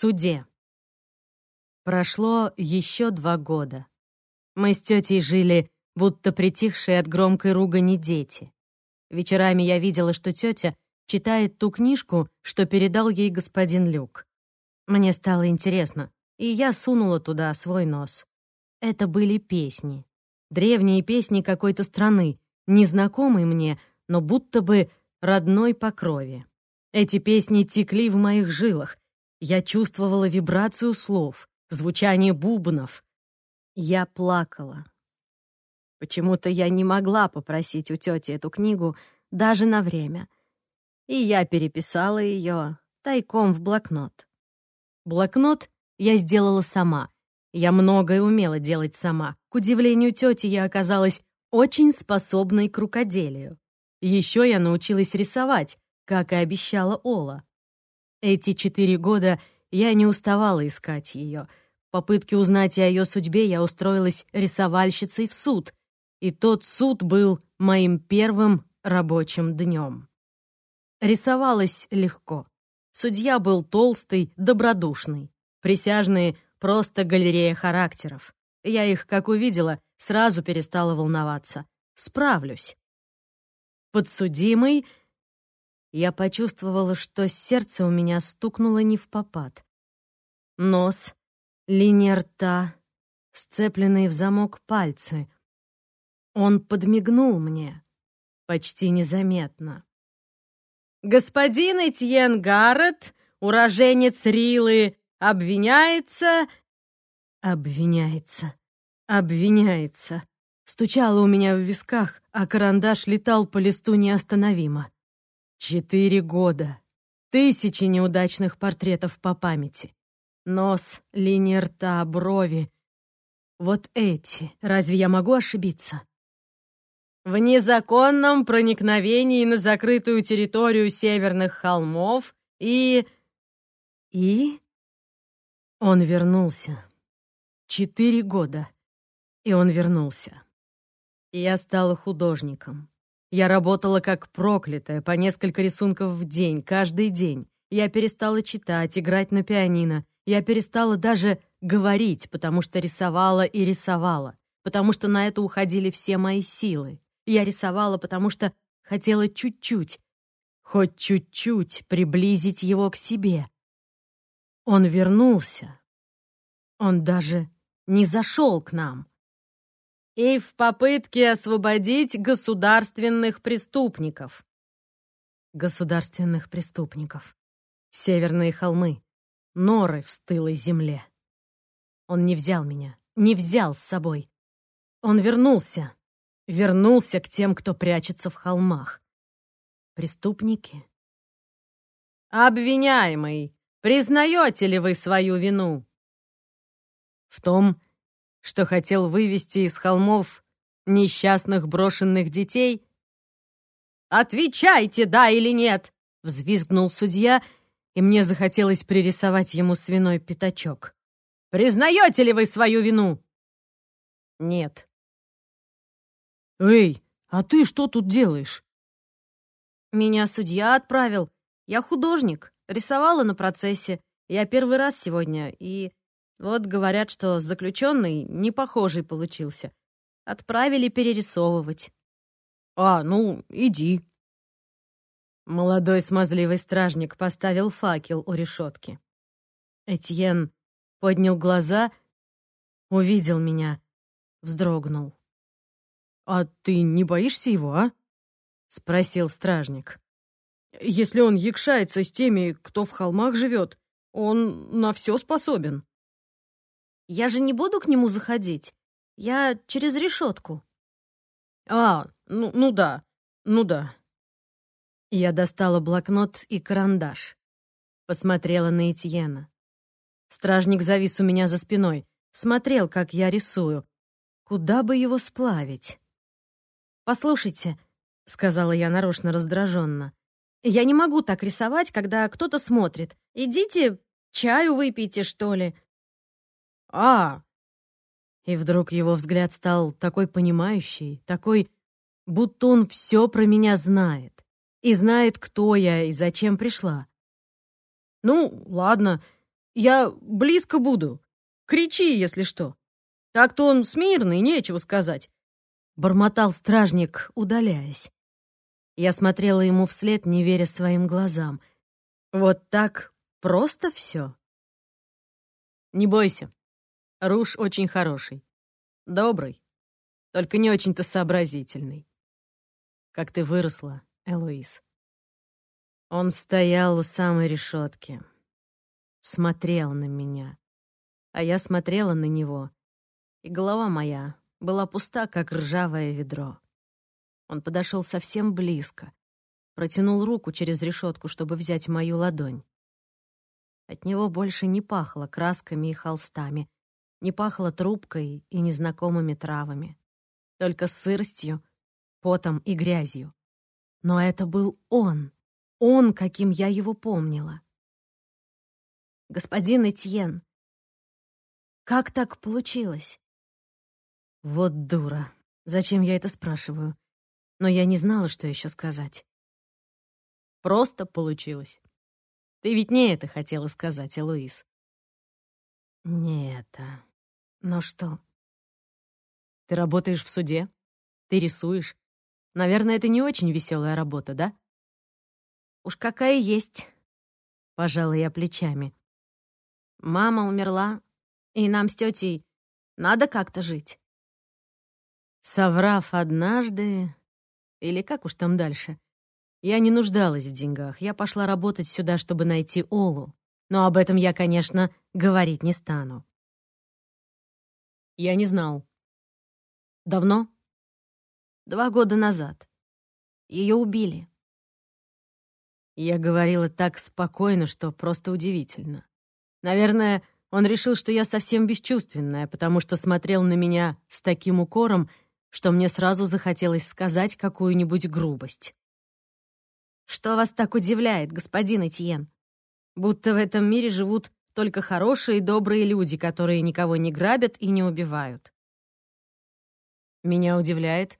суде. Прошло еще два года. Мы с тетей жили, будто притихшие от громкой ругани дети. Вечерами я видела, что тетя читает ту книжку, что передал ей господин Люк. Мне стало интересно, и я сунула туда свой нос. Это были песни. Древние песни какой-то страны, незнакомой мне, но будто бы родной по крови. Эти песни текли в моих жилах. Я чувствовала вибрацию слов, звучание бубнов. Я плакала. Почему-то я не могла попросить у тети эту книгу даже на время. И я переписала ее тайком в блокнот. Блокнот я сделала сама. Я многое умела делать сама. К удивлению тети, я оказалась очень способной к рукоделию. Еще я научилась рисовать, как и обещала Ола. Эти четыре года я не уставала искать ее. В попытке узнать о ее судьбе я устроилась рисовальщицей в суд, и тот суд был моим первым рабочим днем. Рисовалась легко. Судья был толстый, добродушный. Присяжные — просто галерея характеров. Я их, как увидела, сразу перестала волноваться. Справлюсь. Подсудимый я почувствовала, что сердце у меня стукнуло не в попад. Нос, линия рта, сцепленные в замок пальцы. Он подмигнул мне, почти незаметно. «Господин Этьен Гаррет, уроженец Рилы, обвиняется...» «Обвиняется, обвиняется», стучало у меня в висках, а карандаш летал по листу неостановимо. Четыре года. Тысячи неудачных портретов по памяти. Нос, линия рта, брови. Вот эти. Разве я могу ошибиться? В незаконном проникновении на закрытую территорию северных холмов и... И... Он вернулся. Четыре года. И он вернулся. Я стала художником. Я работала как проклятая, по несколько рисунков в день, каждый день. Я перестала читать, играть на пианино. Я перестала даже говорить, потому что рисовала и рисовала, потому что на это уходили все мои силы. Я рисовала, потому что хотела чуть-чуть, хоть чуть-чуть приблизить его к себе. Он вернулся. Он даже не зашел к нам и в попытке освободить государственных преступников. Государственных преступников. Северные холмы, норы в стылой земле. Он не взял меня, не взял с собой. Он вернулся, вернулся к тем, кто прячется в холмах. Преступники? Обвиняемый, признаете ли вы свою вину? В том, что хотел вывести из холмов несчастных брошенных детей? «Отвечайте, да или нет!» — взвизгнул судья, и мне захотелось пририсовать ему свиной пятачок. «Признаете ли вы свою вину?» «Нет». «Эй, а ты что тут делаешь?» «Меня судья отправил. Я художник, рисовала на процессе. Я первый раз сегодня, и вот говорят, что заключенный не похожий получился. Отправили перерисовывать. А, ну, иди. Молодой смазливый стражник поставил факел у решетки. Этьен поднял глаза, увидел меня, вздрогнул. «А ты не боишься его, а?» — спросил стражник. «Если он якшается с теми, кто в холмах живет, он на все способен». Я же не буду к нему заходить. Я через решетку. А, ну, ну да, ну да. Я достала блокнот и карандаш. Посмотрела на Этьена. Стражник завис у меня за спиной. Смотрел, как я рисую. Куда бы его сплавить? «Послушайте», — сказала я нарочно раздраженно, «я не могу так рисовать, когда кто-то смотрит. Идите, чаю выпейте, что ли. «А!» И вдруг его взгляд стал такой понимающий, такой, будто он все про меня знает. И знает, кто я и зачем пришла. «Ну, ладно, Я близко буду. Кричи, если что. Так-то он смирный, нечего сказать. Бормотал стражник, удаляясь. Я смотрела ему вслед, не веря своим глазам. Вот так просто все. Не бойся. Руш очень хороший. Добрый. Только не очень-то сообразительный. Как ты выросла, Элоиз. Он стоял у самой решетки, смотрел на меня, а я смотрела на него, и голова моя была пуста, как ржавое ведро. Он подошел совсем близко, протянул руку через решетку, чтобы взять мою ладонь. От него больше не пахло красками и холстами, не пахло трубкой и незнакомыми травами, только сыростью, потом и грязью. Но это был он, он, каким я его помнила. «Господин Этьен, как так получилось?» Вот дура. Зачем я это спрашиваю? Но я не знала, что еще сказать. Просто получилось. Ты ведь не это хотела сказать, Элуиз. Не это. Но что? Ты работаешь в суде? Ты рисуешь? Наверное, это не очень веселая работа, да? Уж какая есть. Пожала я плечами. Мама умерла, и нам с тетей надо как-то жить. Соврав однажды, или как уж там дальше, я не нуждалась в деньгах. Я пошла работать сюда, чтобы найти Олу. Но об этом я, конечно, говорить не стану. Я не знал. Давно? Два года назад. Ее убили. Я говорила так спокойно, что просто удивительно. Наверное, он решил, что я совсем бесчувственная, потому что смотрел на меня с таким укором, что мне сразу захотелось сказать какую-нибудь грубость. «Что вас так удивляет, господин Этьен? Будто в этом мире живут только хорошие и добрые люди, которые никого не грабят и не убивают. Меня удивляет,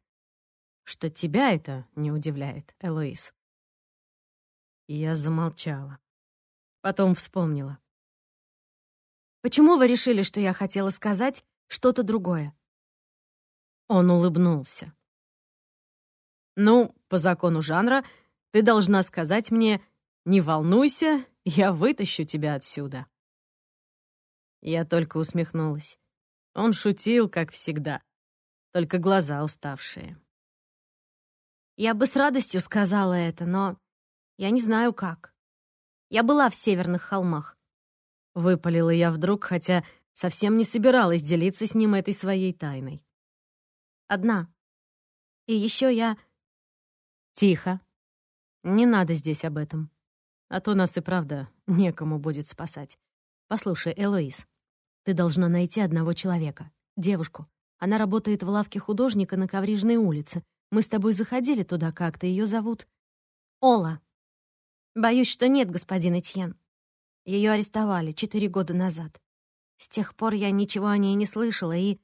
что тебя это не удивляет, Элоиз. Я замолчала. Потом вспомнила. «Почему вы решили, что я хотела сказать что-то другое?» Он улыбнулся. «Ну, по закону жанра, ты должна сказать мне, не волнуйся, я вытащу тебя отсюда». Я только усмехнулась. Он шутил, как всегда, только глаза уставшие. Я бы с радостью сказала это, но я не знаю как. Я была в северных холмах. Выпалила я вдруг, хотя совсем не собиралась делиться с ним этой своей тайной. Одна. И еще я... Тихо. Не надо здесь об этом. А то нас и правда некому будет спасать. Послушай, Элоиз, ты должна найти одного человека, девушку. Она работает в лавке художника на Коврижной улице. Мы с тобой заходили туда как-то, ее зовут Ола. Боюсь, что нет, господин Этьен. Ее арестовали четыре года назад. С тех пор я ничего о ней не слышала и...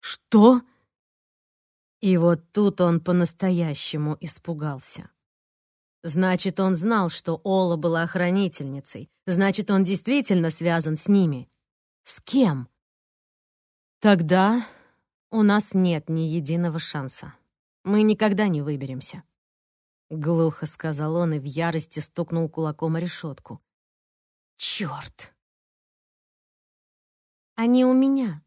Что? И вот тут он по-настоящему испугался. Значит, он знал, что Ола была охранительницей. Значит, он действительно связан с ними. С кем? Тогда у нас нет ни единого шанса. Мы никогда не выберемся. Глухо сказал он и в ярости стукнул кулаком о решетку. Черт! Они у меня.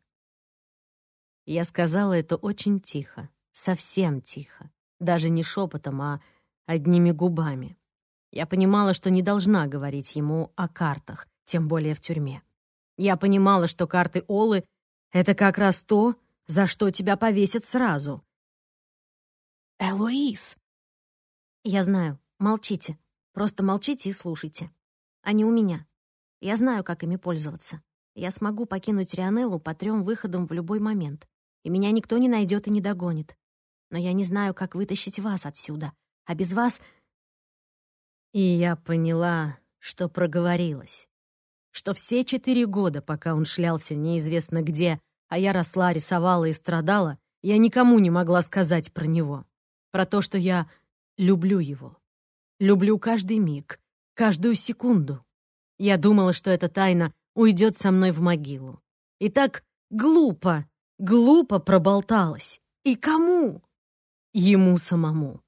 Я сказала это очень тихо совсем тихо, даже не шепотом, а одними губами. Я понимала, что не должна говорить ему о картах, тем более в тюрьме. Я понимала, что карты Олы — это как раз то, за что тебя повесят сразу. «Элоиз!» «Я знаю. Молчите. Просто молчите и слушайте. Они у меня. Я знаю, как ими пользоваться. Я смогу покинуть Рионеллу по трем выходам в любой момент, и меня никто не найдет и не догонит но я не знаю, как вытащить вас отсюда. А без вас...» И я поняла, что проговорилась. Что все четыре года, пока он шлялся неизвестно где, а я росла, рисовала и страдала, я никому не могла сказать про него. Про то, что я люблю его. Люблю каждый миг, каждую секунду. Я думала, что эта тайна уйдет со мной в могилу. И так глупо, глупо проболталась. И кому? Ему самому.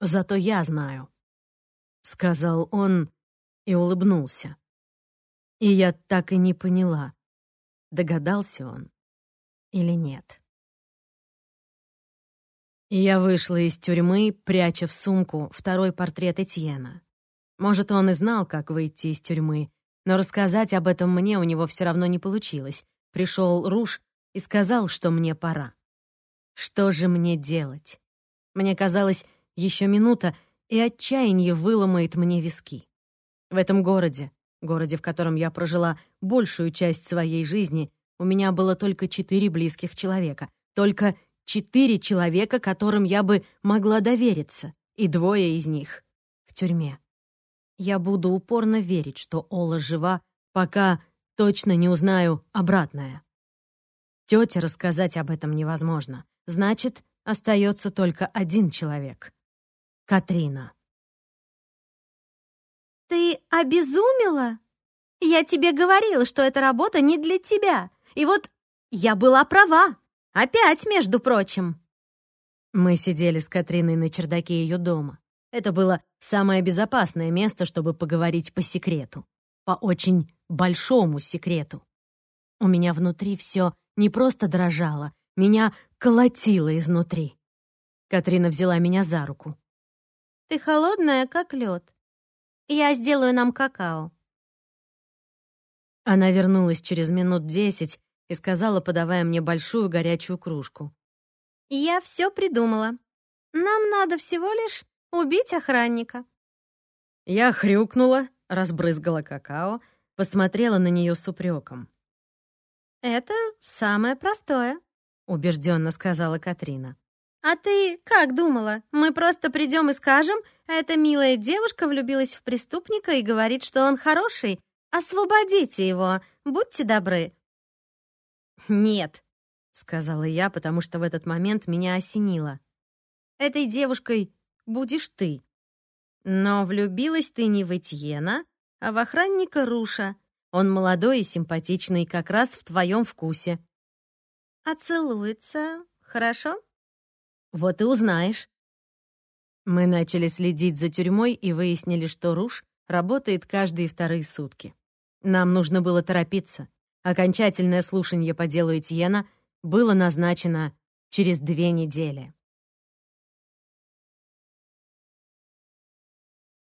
Зато я знаю, — сказал он и улыбнулся. И я так и не поняла, догадался он или нет. Я вышла из тюрьмы, пряча в сумку второй портрет Этьена. Может, он и знал, как выйти из тюрьмы, но рассказать об этом мне у него все равно не получилось. Пришел Руш и сказал, что мне пора. Что же мне делать? Мне казалось, еще минута, и отчаяние выломает мне виски. В этом городе, городе, в котором я прожила большую часть своей жизни, у меня было только четыре близких человека. Только четыре человека, которым я бы могла довериться, и двое из них в тюрьме. Я буду упорно верить, что Ола жива, пока точно не узнаю обратное. Тете рассказать об этом невозможно. Значит, остается только один человек. Катрина. «Ты обезумела? Я тебе говорила, что эта работа не для тебя. И вот я была права. Опять, между прочим». Мы сидели с Катриной на чердаке ее дома. Это было самое безопасное место, чтобы поговорить по секрету. По очень большому секрету. У меня внутри все не просто дрожало, меня колотило изнутри. Катрина взяла меня за руку. «Ты холодная, как лед. Я сделаю нам какао». Она вернулась через минут десять и сказала, подавая мне большую горячую кружку. «Я все придумала. Нам надо всего лишь Убить охранника». Я хрюкнула, разбрызгала какао, посмотрела на нее с упреком. «Это самое простое», — убежденно сказала Катрина. «А ты как думала? Мы просто придем и скажем, эта милая девушка влюбилась в преступника и говорит, что он хороший. Освободите его, будьте добры». «Нет», — сказала я, потому что в этот момент меня осенило. «Этой девушкой будешь ты. Но влюбилась ты не в Этьена, а в охранника Руша. Он молодой и симпатичный, как раз в твоем вкусе. А целуется хорошо? Вот и узнаешь. Мы начали следить за тюрьмой и выяснили, что Руш работает каждые вторые сутки. Нам нужно было торопиться. Окончательное слушание по делу Этьена было назначено через две недели.